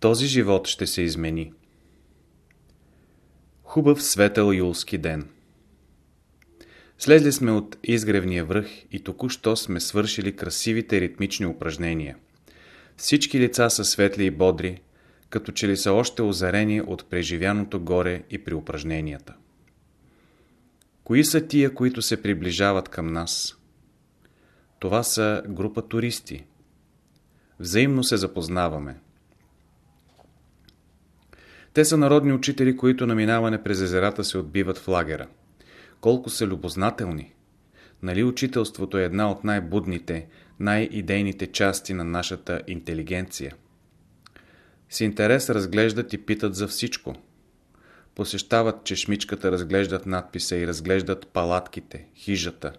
Този живот ще се измени. Хубав светъл юлски ден. Слезли сме от изгревния връх и току-що сме свършили красивите ритмични упражнения. Всички лица са светли и бодри, като че ли са още озарени от преживяното горе и при упражненията. Кои са тия, които се приближават към нас? Това са група туристи. Взаимно се запознаваме. Те са народни учители, които на минаване през езерата се отбиват в лагера. Колко са любознателни! Нали учителството е една от най-будните, най-идейните части на нашата интелигенция? С интерес разглеждат и питат за всичко. Посещават чешмичката, разглеждат надписа и разглеждат палатките, хижата.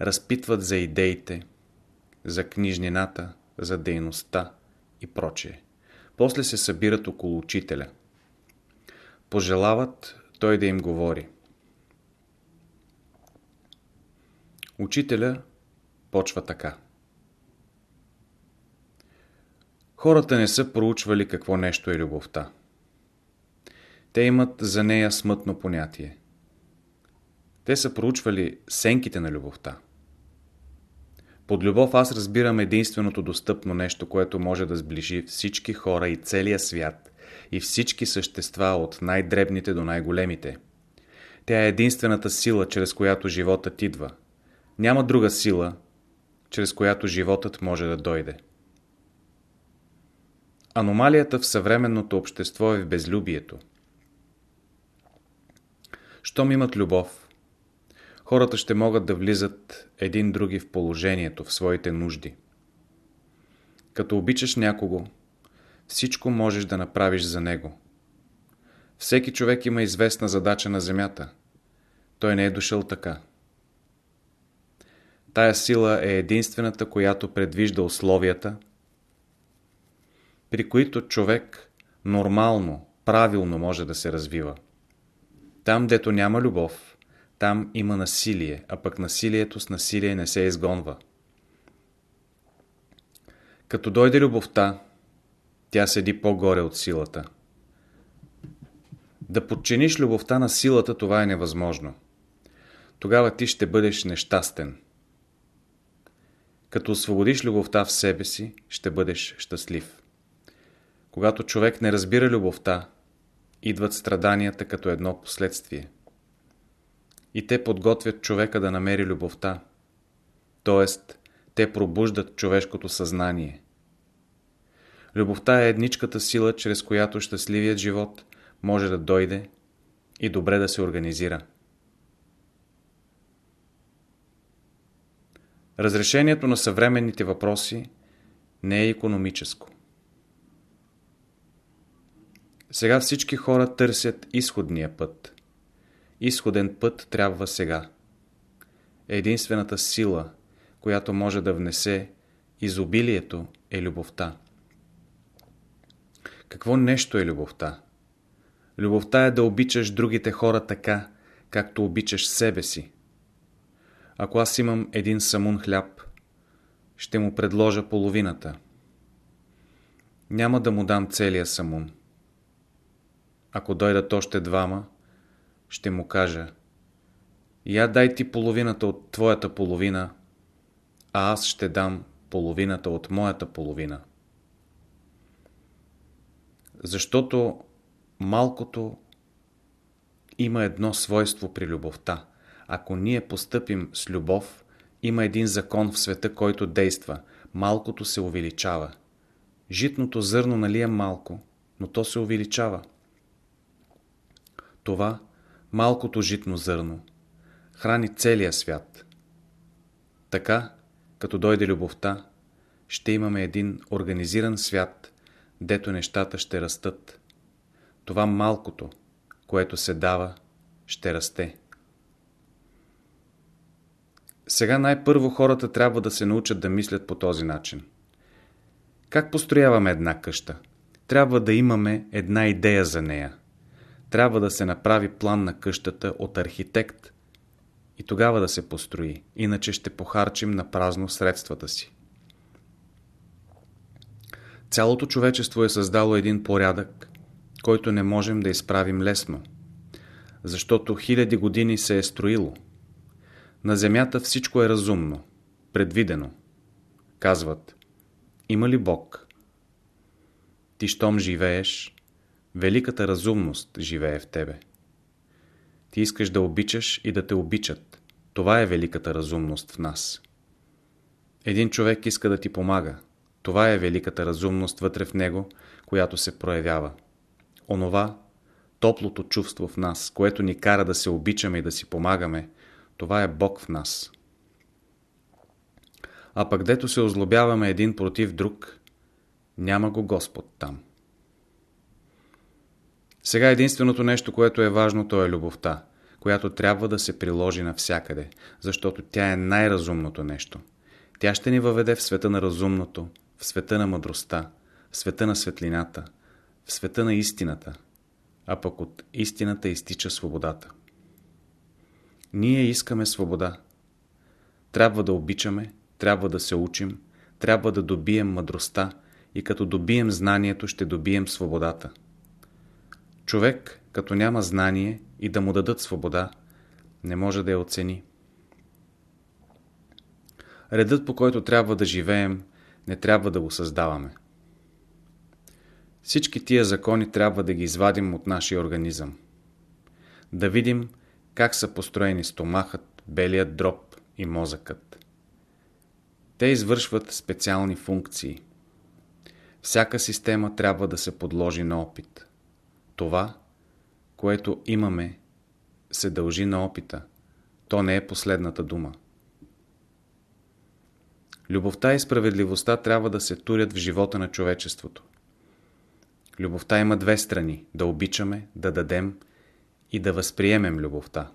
Разпитват за идеите, за книжнината, за дейността и прочее. После се събират около учителя. Пожелават той да им говори. Учителя почва така. Хората не са проучвали какво нещо е любовта. Те имат за нея смътно понятие. Те са проучвали сенките на любовта. Под любов аз разбирам единственото достъпно нещо, което може да сближи всички хора и целия свят и всички същества от най-дребните до най-големите. Тя е единствената сила, чрез която животът идва. Няма друга сила, чрез която животът може да дойде. Аномалията в съвременното общество е в безлюбието. Щом имат любов, хората ще могат да влизат един други в положението, в своите нужди. Като обичаш някого, всичко можеш да направиш за него. Всеки човек има известна задача на земята. Той не е дошъл така. Тая сила е единствената, която предвижда условията, при които човек нормално, правилно може да се развива. Там, дето няма любов, там има насилие, а пък насилието с насилие не се изгонва. Като дойде любовта, тя седи по-горе от силата. Да подчиниш любовта на силата, това е невъзможно. Тогава ти ще бъдеш нещастен. Като освободиш любовта в себе си, ще бъдеш щастлив. Когато човек не разбира любовта, идват страданията като едно последствие. И те подготвят човека да намери любовта, т.е. те пробуждат човешкото съзнание. Любовта е едничката сила, чрез която щастливият живот може да дойде и добре да се организира. Разрешението на съвременните въпроси не е економическо. Сега всички хора търсят изходния път. Изходен път трябва сега. Единствената сила, която може да внесе изобилието, е любовта. Какво нещо е любовта? Любовта е да обичаш другите хора така, както обичаш себе си. Ако аз имам един самун хляб, ще му предложа половината. Няма да му дам целия самун. Ако дойдат още двама, ще му кажа Я дай ти половината от твоята половина, а аз ще дам половината от моята половина. Защото малкото има едно свойство при любовта. Ако ние постъпим с любов, има един закон в света, който действа. Малкото се увеличава. Житното зърно нали е малко, но то се увеличава. Това, малкото житно зърно, храни целия свят. Така, като дойде любовта, ще имаме един организиран свят, дето нещата ще растат. Това малкото, което се дава, ще расте. Сега най-първо хората трябва да се научат да мислят по този начин. Как построяваме една къща? Трябва да имаме една идея за нея. Трябва да се направи план на къщата от архитект и тогава да се построи, иначе ще похарчим на празно средствата си. Цялото човечество е създало един порядък, който не можем да изправим лесно, защото хиляди години се е строило. На Земята всичко е разумно, предвидено. Казват, има ли Бог? Ти щом живееш, великата разумност живее в тебе. Ти искаш да обичаш и да те обичат. Това е великата разумност в нас. Един човек иска да ти помага. Това е великата разумност вътре в него, която се проявява. Онова, топлото чувство в нас, което ни кара да се обичаме и да си помагаме, това е Бог в нас. А пък дето се озлобяваме един против друг, няма го Господ там. Сега единственото нещо, което е важно, то е любовта, която трябва да се приложи навсякъде, защото тя е най-разумното нещо. Тя ще ни въведе в света на разумното, в света на мъдростта, в света на светлината, в света на истината, а пък от истината изтича свободата. Ние искаме свобода. Трябва да обичаме, трябва да се учим, трябва да добием мъдростта и като добием знанието ще добием свободата. Човек, като няма знание и да му дадат свобода, не може да я оцени. Редът по който трябва да живеем, не трябва да го създаваме. Всички тия закони трябва да ги извадим от нашия организъм. Да видим как са построени стомахът, белият дроб и мозъкът. Те извършват специални функции. Всяка система трябва да се подложи на опит. Това, което имаме, се дължи на опита. То не е последната дума. Любовта и справедливостта трябва да се турят в живота на човечеството. Любовта има две страни – да обичаме, да дадем и да възприемем любовта.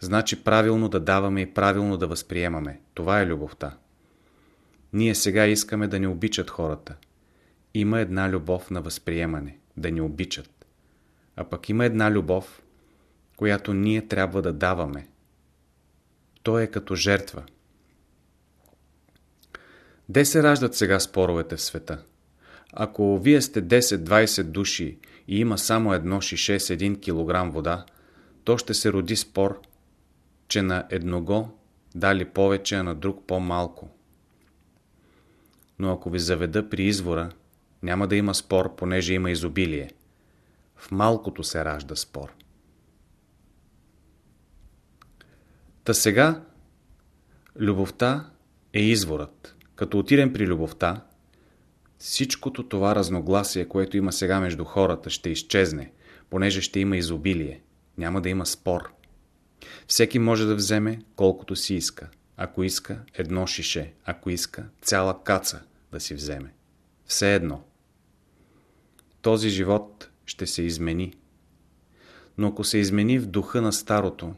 Значи правилно да даваме и правилно да възприемаме. Това е любовта. Ние сега искаме да ни обичат хората. Има една любов на възприемане, да ни обичат. А пък има една любов, която ние трябва да даваме. То е като жертва. Де се раждат сега споровете в света? Ако вие сте 10-20 души и има само едно шише с 1 кг вода, то ще се роди спор, че на едного дали повече, а на друг по-малко. Но ако ви заведа при извора, няма да има спор, понеже има изобилие. В малкото се ражда спор. Та сега любовта е изворът. Като отидем при любовта, всичкото това разногласие, което има сега между хората, ще изчезне, понеже ще има изобилие. Няма да има спор. Всеки може да вземе колкото си иска. Ако иска, едно шише. Ако иска, цяла каца да си вземе. Все едно. Този живот ще се измени. Но ако се измени в духа на старото,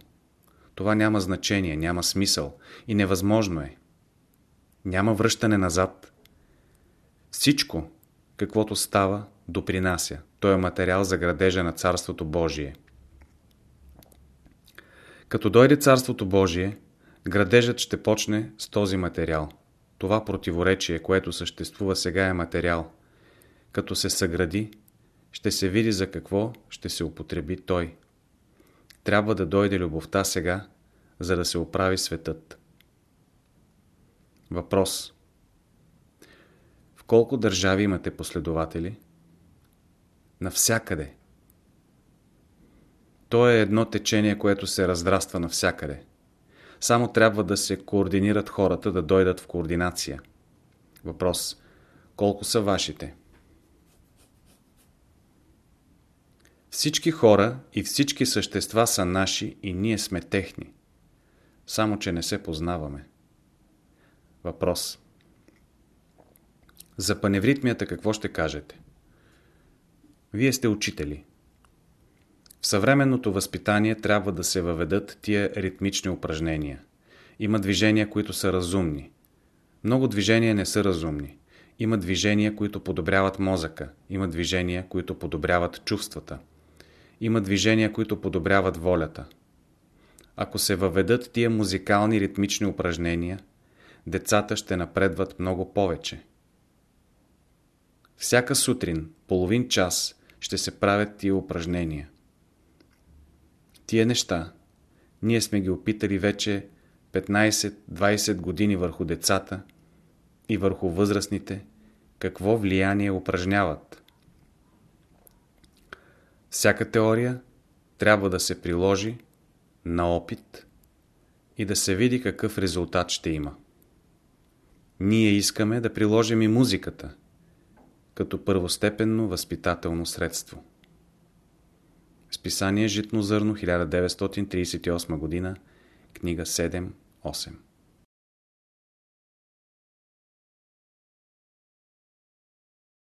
това няма значение, няма смисъл и невъзможно е. Няма връщане назад. Всичко, каквото става, допринася. Той е материал за градежа на Царството Божие. Като дойде Царството Божие, градежът ще почне с този материал. Това противоречие, което съществува сега е материал. Като се съгради, ще се види за какво ще се употреби той. Трябва да дойде любовта сега, за да се оправи светът. Въпрос В колко държави имате последователи? Навсякъде. То е едно течение, което се раздраства навсякъде. Само трябва да се координират хората, да дойдат в координация. Въпрос. Колко са вашите? Всички хора и всички същества са наши и ние сме техни. Само, че не се познаваме. Въпрос. За паневритмията какво ще кажете? Вие сте учители. В съвременното възпитание трябва да се въведат тия ритмични упражнения. Има движения, които са разумни. Много движения не са разумни. Има движения, които подобряват мозъка. Има движения, които подобряват чувствата. Има движения, които подобряват волята. Ако се въведат тия музикални ритмични упражнения, децата ще напредват много повече. Всяка сутрин, половин час, ще се правят тия упражнения. Тия неща, ние сме ги опитали вече 15-20 години върху децата и върху възрастните, какво влияние упражняват. Всяка теория трябва да се приложи на опит и да се види какъв резултат ще има. Ние искаме да приложим и музиката като първостепенно възпитателно средство. Списание Житно зърно 1938 година, книга 7-8